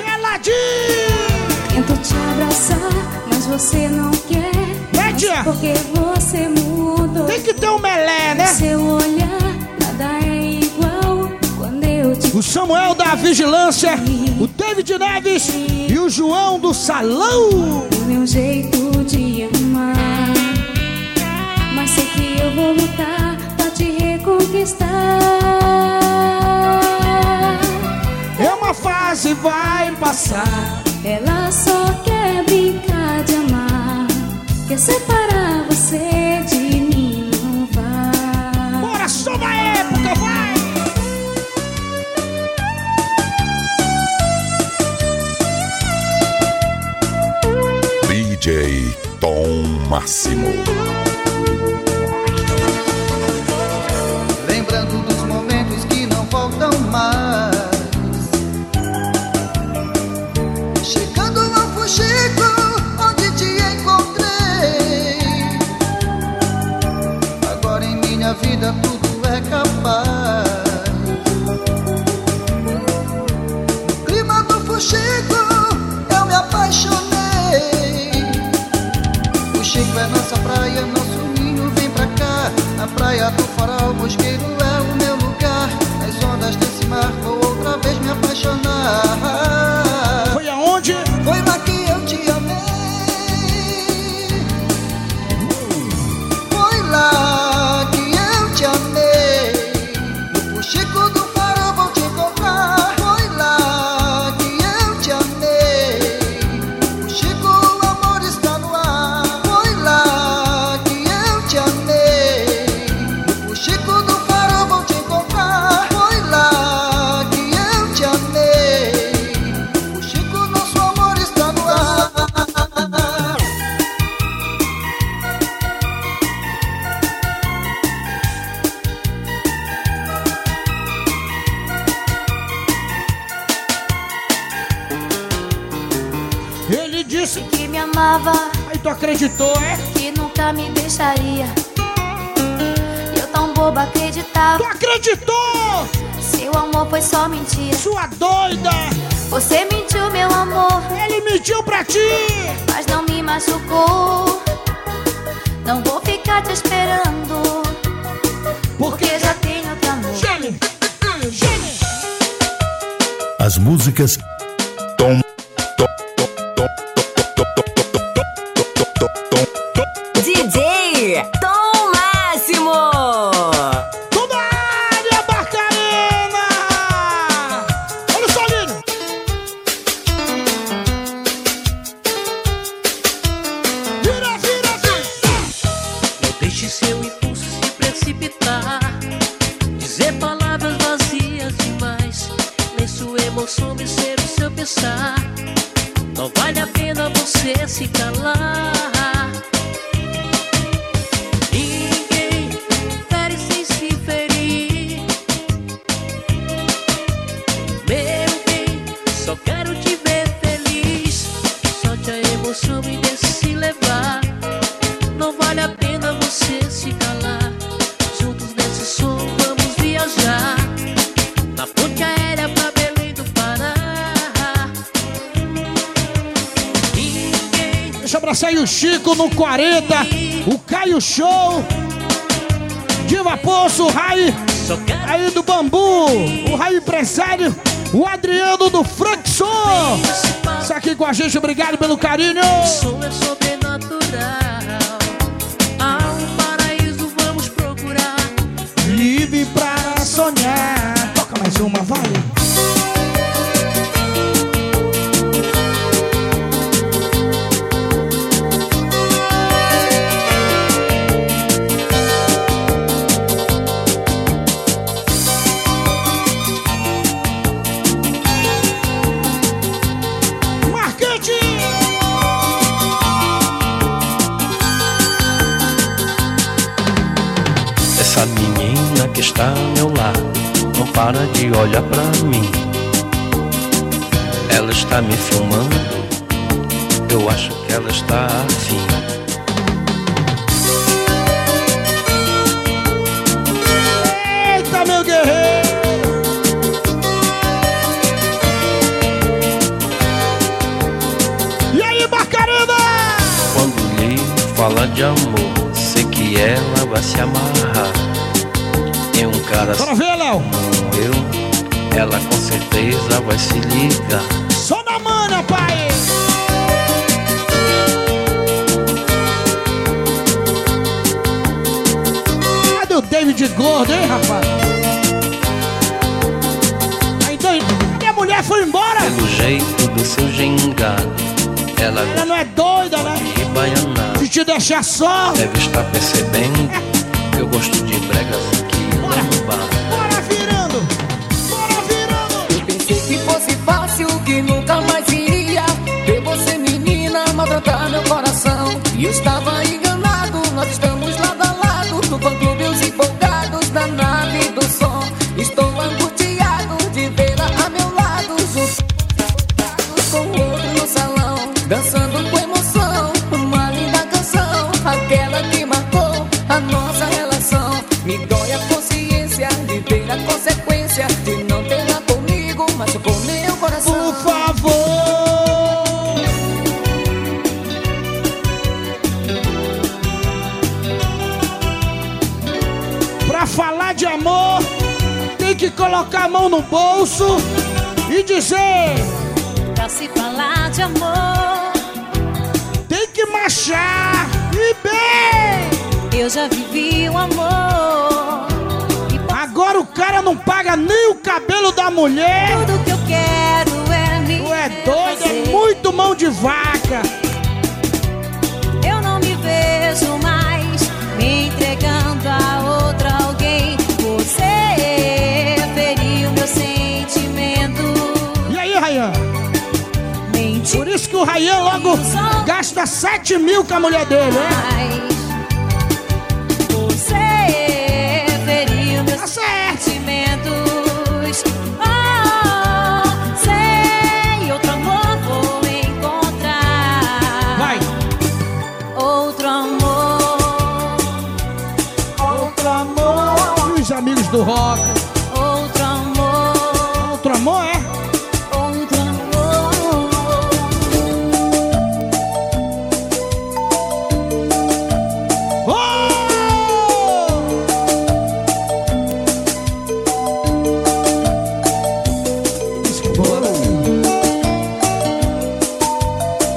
Meladinho! Tento te abraçar, mas você não quer. É, tia? Porque você mudou. Tem que ter um melé, né? Seu olhar, O Samuel da Vigilância, o David Neves e o João do Salão. o meu jeito de amar. Mas sei que eu vou lutar pra te reconquistar. É uma fase, vai passar. Ela só quer brincar de amar. Quer separar você de DJ Tom Máximo. Farol, mosqueiro é o meu lugar. As ondas desse mar, vou outra vez me apaixonar. 40, o Caio Show, Diva Poço, o Rai, aí do Bambu, o Rai Empresário, o Adriano do Frankson. Isso aqui com a gente, obrigado pelo carinho. Som é sobrenatural. Para de olhar pra mim. Ela está me filmando, eu acho que ela está afim. Eita, meu guerreiro! E aí, Barcarena? Quando lhe fala de amor, sei que ela vai se amarrar. Em um cara Bora ver, Léo. Ela com certeza vai se ligar. Só na mana, pai! Cadê o David Gordo, hein, rapaz? Aí, doido. Cadê a mulher? Foi embora? Pelo jeito do seu gingado, ela Ela não é doida, né? de. Se te deixar só. Deve estar percebendo que eu gosto de bregas estava não paga nem o cabelo da mulher. Tudo que eu quero é me Tu é doido, é muito mão de vaca. Eu não me vejo mais me entregando a outra alguém. Você feriu meu sentimento. E aí, Rayan? Por isso que o Rayan logo gasta 7 mil com a mulher dele, né? Do rock. Outro amor. Outro amor, é? Outro amor.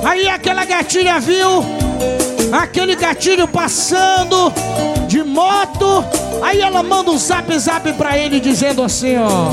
Aí aquela gatilha viu aquele gatilho passando de moto. Aí ela manda um zap zap pra ele dizendo assim, ó.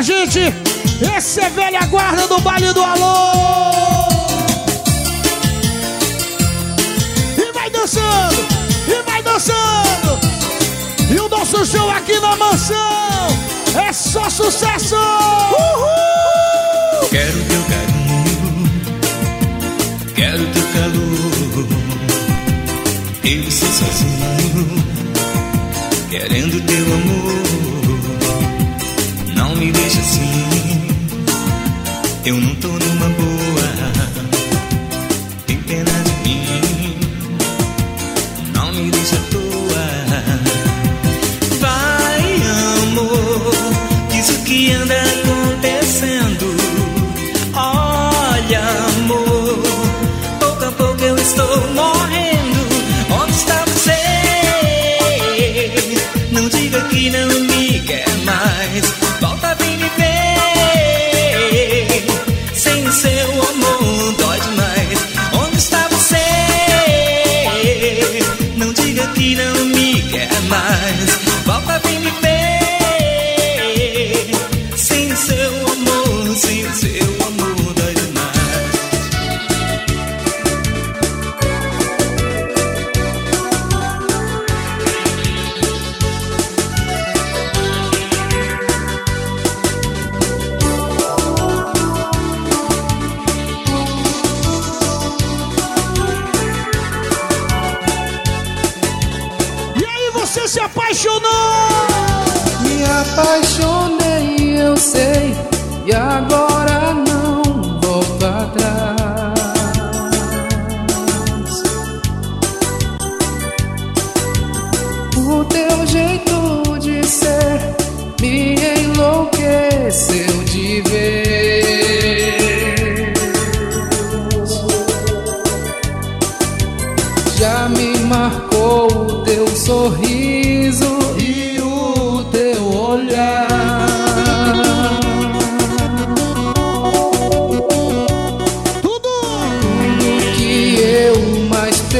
a gente. Esse é velha guarda do baile do Alô. E vai dançando, e vai dançando. E o nosso show aqui na mansão é só sucesso. Uhul! Quero teu carinho, quero teu calor. Eu sou sozinho, querendo teu amor. Não me deixa assim. Eu não tô numa boa.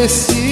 esqueci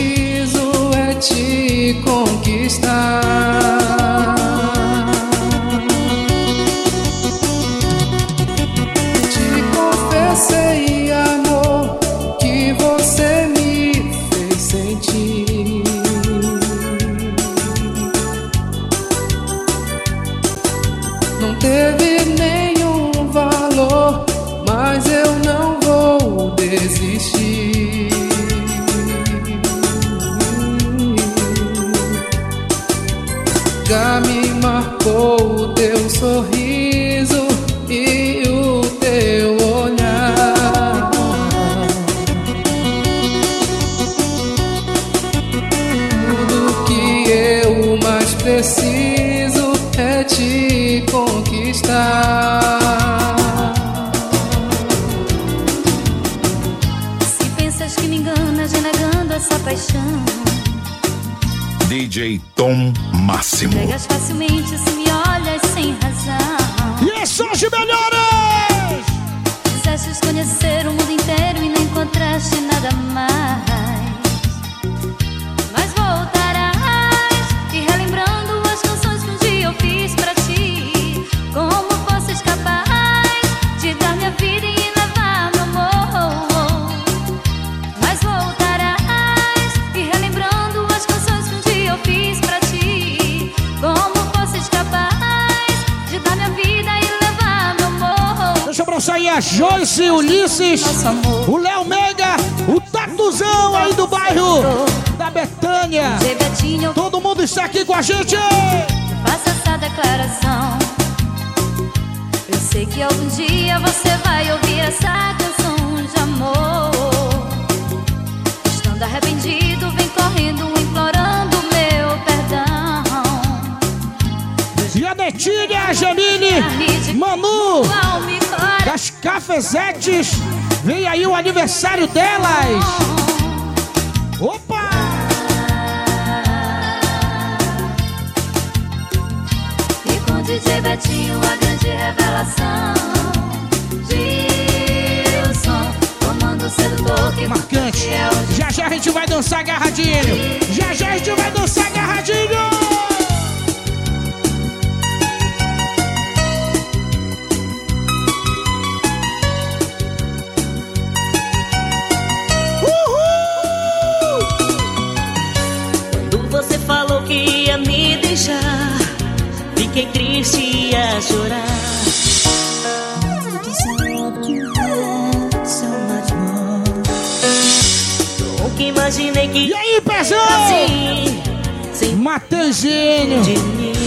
Mateuzinho, o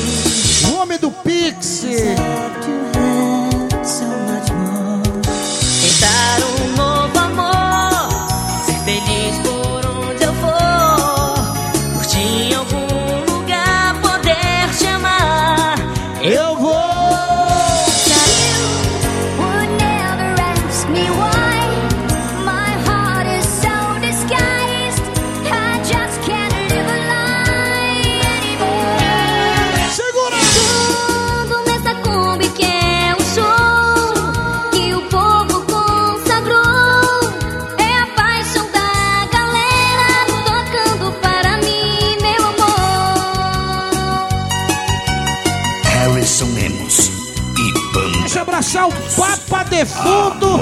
Defunto.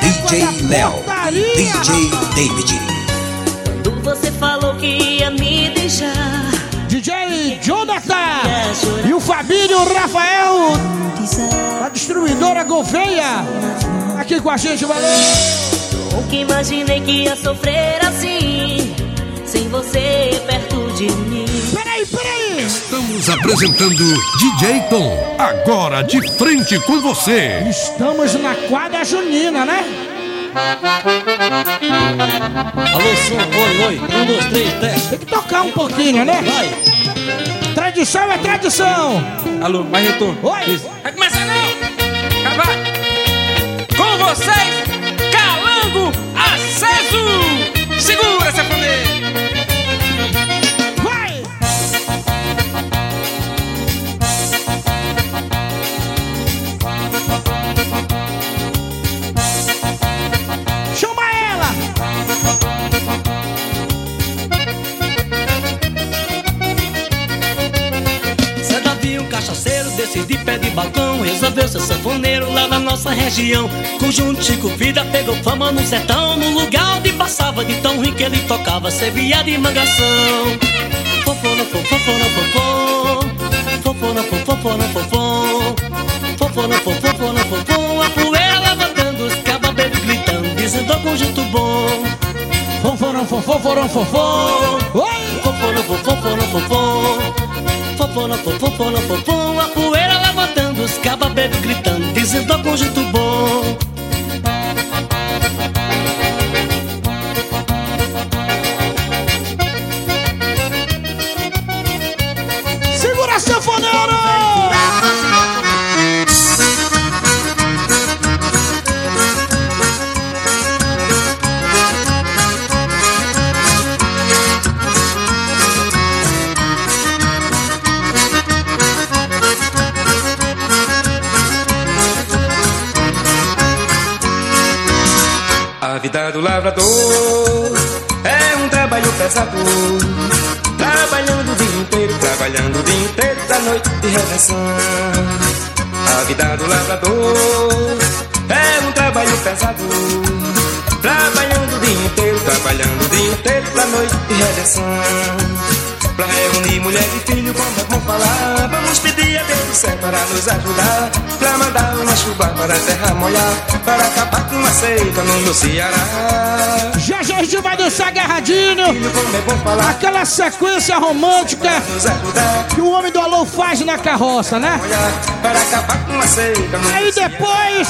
DJ Léo. DJ David Quando você falou que ia me deixar, DJ Jonathan e o Fabinho Rafael da distribuidora Gouveia aqui com a gente, valeu! nunca imaginei que ia sofrer assim, sem você perto de mim. Estamos apresentando DJ Tom. Agora de frente com você. Estamos na quadra junina, né? Alô, som, oi, oi. Um, dois, três, teste. Tem que tocar um pouquinho, né? Vai. Tradição é tradição! Alô, mais retorno. Oi! Vai começar não! Vai. Com vocês, Calango Aceso! Segura, safoneiro! Vai! De pé de balcão Resolveu ser sanfoneiro lá na nossa região Conjunto Chico Vida pegou fama no sertão No lugar onde passava de tão que ele tocava Sevilla de mangação Fofona, fofona, fofon Fofona, fofona, fofon Fofona, fofona, fofon A poeira levantando, os cababeiros gritando Dizendo conjunto bom Foforam, foforam, fofão! Oi! Fofona, fofona, fofon Fofona, fofona, fofon A poeira levantando, os cababeiros gritando Dizendo ao conjunto bom vida do lavrador é um trabalho pesado. Trabalhando o dia inteiro, trabalhando o dia inteiro da noite de redenção. A vida do lavrador é um trabalho pesado. Trabalhando o dia inteiro, trabalhando o dia inteiro da noite de redenção. Pra reunir mulher e filho, como é bom falar Vamos pedir a Deus do céu para nos ajudar Pra mandar uma chuva para a terra molhar Para acabar com a seca no meu Ceará Já já a gente vai dançar agarradinho. Aquela sequência romântica que o homem do alô faz na carroça, né? Para acabar com a seca no Aí depois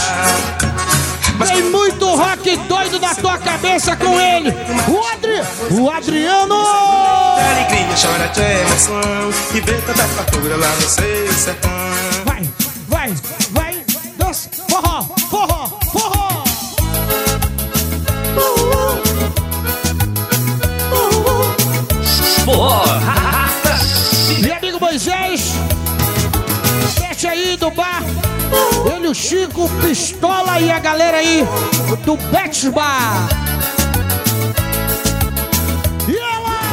vem muito rock doido na tua cabeça com ele. O, Adri... o Adriano! Alegria, chora de emoção E vê tanta fartura lá no seu sertão Vai, vai, vai, dança, forró, Meu amigo Moisés, deixa aí do bar. Ele, o Chico, Pistola e a galera aí do Bex Bar.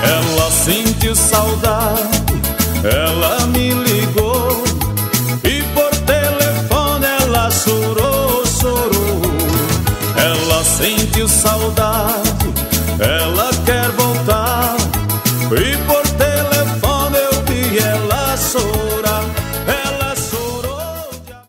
Ela sentiu saudade, ela me ligou e por telefone ela chorou, chorou. Ela sentiu saudade,